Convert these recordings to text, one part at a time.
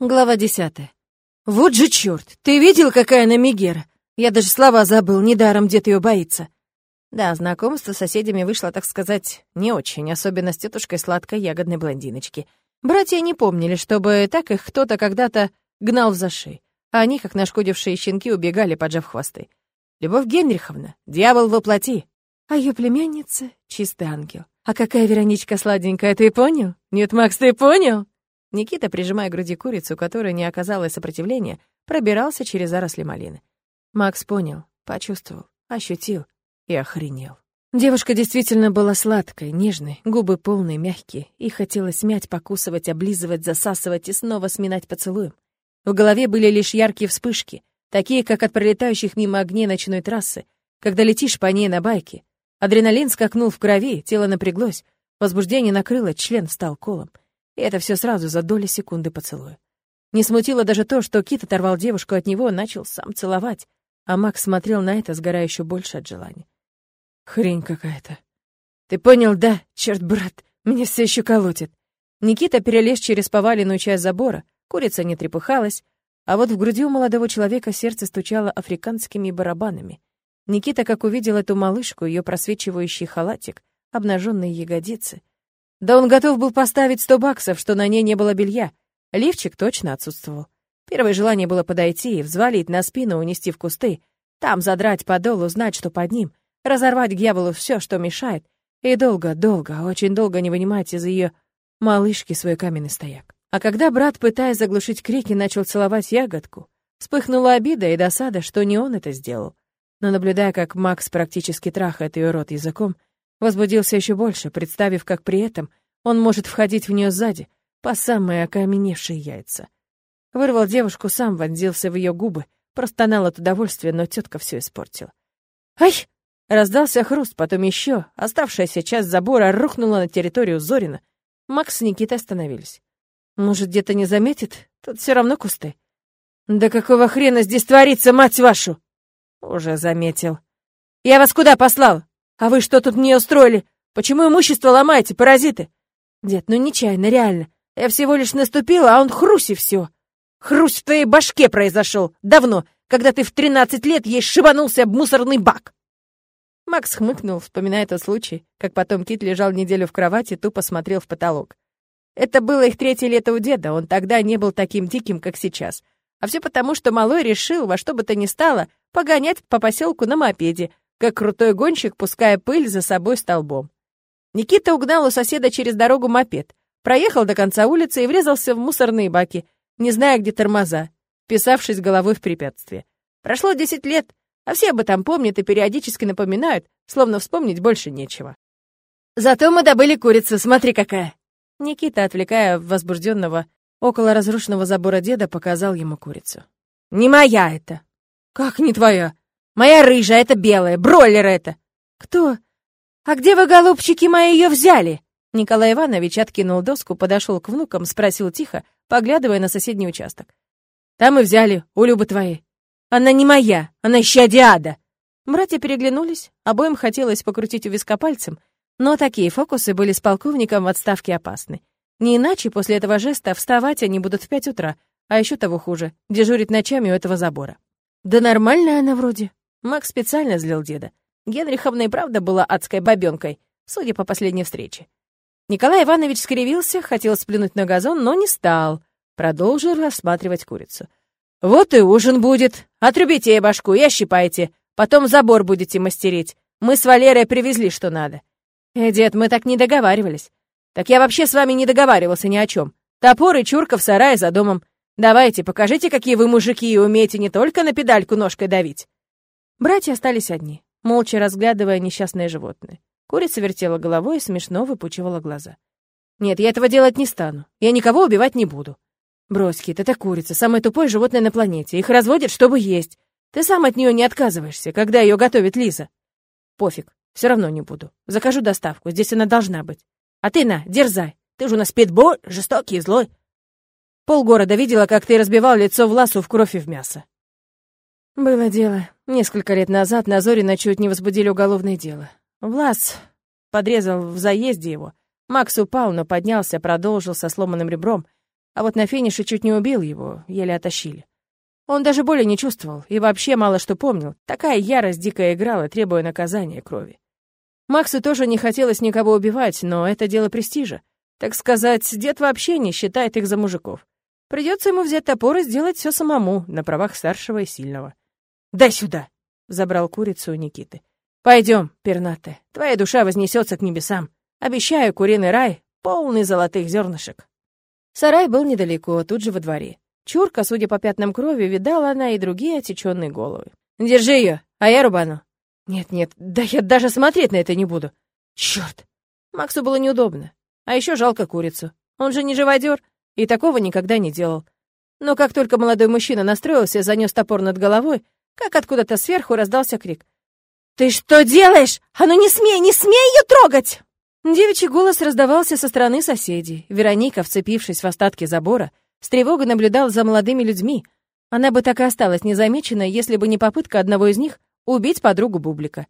Глава десятая. Вот же черт! Ты видел, какая она Мегера? Я даже слова забыл, недаром дед ее боится. Да, знакомство с соседями вышло, так сказать, не очень, особенно с тетушкой сладкой ягодной блондиночки. Братья не помнили, чтобы так их кто-то когда-то гнал в зашей, а они, как нашкодившие щенки, убегали, поджав хвосты. Любовь Генриховна, дьявол воплоти, а ее племянница — чистый ангел. А какая Вероничка сладенькая, ты понял? Нет, Макс, ты понял? Никита, прижимая к груди курицу, которая не оказала сопротивления, пробирался через заросли малины. Макс понял, почувствовал, ощутил и охренел. Девушка действительно была сладкой, нежной, губы полные, мягкие, и хотелось мять, покусывать, облизывать, засасывать и снова сминать поцелуем. В голове были лишь яркие вспышки, такие, как от пролетающих мимо огней ночной трассы, когда летишь по ней на байке. Адреналин скакнул в крови, тело напряглось, возбуждение накрыло, член встал колом. И это все сразу за доли секунды поцелуя. Не смутило даже то, что Кит оторвал девушку от него, начал сам целовать, а Макс смотрел на это, сгорая еще больше от желания. Хрень какая-то. Ты понял, да? Черт, брат, меня все еще колотит. Никита перелез через поваленную часть забора, курица не трепыхалась, а вот в груди у молодого человека сердце стучало африканскими барабанами. Никита, как увидел эту малышку, ее просвечивающий халатик, обнаженные ягодицы, да он готов был поставить сто баксов, что на ней не было белья. Лифчик точно отсутствовал. Первое желание было подойти и взвалить на спину, унести в кусты, там задрать подол, узнать, что под ним, разорвать к дьяволу все, что мешает, и долго-долго, очень долго не вынимать из ее малышки свой каменный стояк. А когда брат, пытаясь заглушить крики, начал целовать ягодку, вспыхнула обида и досада, что не он это сделал. Но наблюдая, как Макс практически трахает ее рот языком, Возбудился еще больше, представив, как при этом он может входить в нее сзади, по самые окаменевшие яйца. Вырвал девушку сам, вонзился в ее губы, простонал от удовольствия, но тетка все испортила. «Ай!» Раздался хруст, потом еще. Оставшаяся часть забора рухнула на территорию Зорина. Макс с Никитой остановились. «Может, где-то не заметит? Тут все равно кусты». «Да какого хрена здесь творится, мать вашу?» «Уже заметил». «Я вас куда послал? А вы что тут мне устроили? Почему имущество ломаете, паразиты? Дед, ну нечаянно, реально. Я всего лишь наступила, а он хрусь и все. Хрусь в твоей башке произошел. Давно, когда ты в тринадцать лет ей шибанулся об мусорный бак. Макс хмыкнул, вспоминая тот случай, как потом Кит лежал неделю в кровати, тупо смотрел в потолок. Это было их третье лето у деда, он тогда не был таким диким, как сейчас. А все потому, что малой решил во что бы то ни стало погонять по поселку на мопеде, как крутой гонщик, пуская пыль за собой столбом. Никита угнал у соседа через дорогу мопед, проехал до конца улицы и врезался в мусорные баки, не зная, где тормоза, писавшись головой в препятствие. Прошло десять лет, а все об этом помнят и периодически напоминают, словно вспомнить больше нечего. «Зато мы добыли курицу, смотри какая!» Никита, отвлекая возбужденного около разрушенного забора деда, показал ему курицу. «Не моя это!» «Как не твоя?» Моя рыжая, это белая, бройлер это. Кто? А где вы, голубчики мои, ее взяли? Николай Иванович откинул доску, подошел к внукам, спросил тихо, поглядывая на соседний участок. Там и взяли, у Любы твоей. Она не моя, она еще диада. Братья переглянулись, обоим хотелось покрутить у виска пальцем, но такие фокусы были с полковником в отставке опасны. Не иначе после этого жеста вставать они будут в пять утра, а еще того хуже, дежурить ночами у этого забора. Да нормальная она вроде. Макс специально злил деда. Генриховна и правда была адской бабёнкой, судя по последней встрече. Николай Иванович скривился, хотел сплюнуть на газон, но не стал. Продолжил рассматривать курицу. «Вот и ужин будет. Отрубите ей башку и ощипайте. Потом забор будете мастерить. Мы с Валерой привезли, что надо». «Э, дед, мы так не договаривались». «Так я вообще с вами не договаривался ни о чем. Топор и чурка в сарае за домом. Давайте, покажите, какие вы мужики и умеете не только на педальку ножкой давить». Братья остались одни, молча разглядывая несчастное животное. Курица вертела головой и смешно выпучивала глаза. «Нет, я этого делать не стану. Я никого убивать не буду». «Брось, Кит, это курица, самое тупое животное на планете. Их разводят, чтобы есть. Ты сам от нее не отказываешься, когда ее готовит Лиза». «Пофиг, все равно не буду. Закажу доставку, здесь она должна быть. А ты, на, дерзай. Ты же у нас питбой, жестокий и злой. Полгорода видела, как ты разбивал лицо Власу в кровь и в мясо. Было дело. Несколько лет назад на Зорина чуть не возбудили уголовное дело. Влас подрезал в заезде его. Макс упал, но поднялся, продолжил со сломанным ребром. а вот на финише чуть не убил его, еле оттащили. Он даже боли не чувствовал и вообще мало что помнил. Такая ярость дикая играла, требуя наказания крови. Максу тоже не хотелось никого убивать, но это дело престижа. Так сказать, дед вообще не считает их за мужиков. Придется ему взять топор и сделать все самому, на правах старшего и сильного. «Дай сюда!» — забрал курицу у Никиты. Пойдем, пернатая, твоя душа вознесется к небесам. Обещаю, куриный рай, полный золотых зернышек. Сарай был недалеко, тут же во дворе. Чурка, судя по пятнам крови, видала она и другие отеченные головы. «Держи ее, а я рубану». «Нет-нет, да я даже смотреть на это не буду». Черт! Максу было неудобно. А еще жалко курицу. Он же не живодер и такого никогда не делал. Но как только молодой мужчина настроился, занес топор над головой, как откуда-то сверху раздался крик. «Ты что делаешь? А ну не смей, не смей ее трогать!» Девичий голос раздавался со стороны соседей. Вероника, вцепившись в остатки забора, с тревогой наблюдала за молодыми людьми. Она бы так и осталась незамеченной, если бы не попытка одного из них убить подругу Бублика.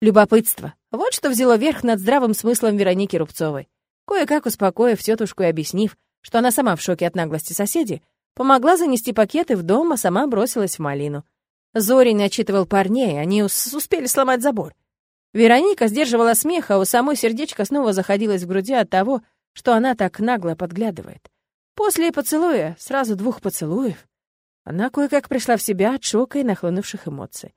Любопытство. Вот что взяло верх над здравым смыслом Вероники Рубцовой. Кое-как успокоив тетушку и объяснив, что она сама в шоке от наглости соседей, помогла занести пакеты в дом, а сама бросилась в малину. Зорин отчитывал парней, они успели сломать забор. Вероника сдерживала смех, а у самой сердечко снова заходилось в груди от того, что она так нагло подглядывает. После поцелуя, сразу двух поцелуев, она кое-как пришла в себя от шока и нахлынувших эмоций.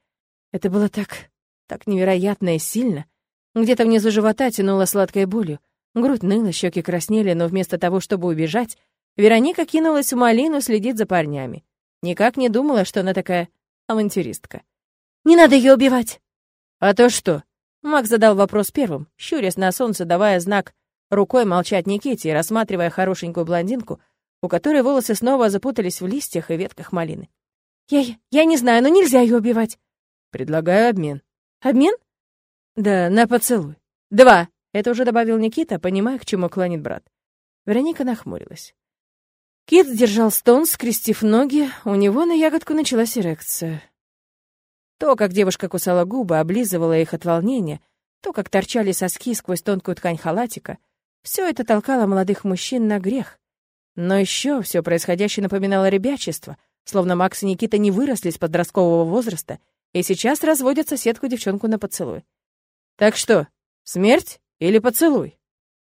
Это было так, так невероятно и сильно. Где-то внизу живота тянуло сладкой болью. Грудь ныла, щеки краснели, но вместо того, чтобы убежать, Вероника кинулась в малину следить за парнями. Никак не думала, что она такая авантюристка. «Не надо ее убивать!» «А то что?» Макс задал вопрос первым, щурясь на солнце, давая знак рукой молчать Никите и рассматривая хорошенькую блондинку, у которой волосы снова запутались в листьях и ветках малины. «Я... я не знаю, но нельзя ее убивать!» «Предлагаю обмен». «Обмен?» «Да, на поцелуй. Два!» Это уже добавил Никита, понимая, к чему клонит брат. Вероника нахмурилась. Кит держал стон, скрестив ноги, у него на ягодку началась эрекция. То, как девушка кусала губы, облизывала их от волнения, то, как торчали соски сквозь тонкую ткань халатика, все это толкало молодых мужчин на грех. Но еще все происходящее напоминало ребячество, словно Макс и Никита не выросли с подросткового возраста и сейчас разводят соседку-девчонку на поцелуй. «Так что, смерть или поцелуй?»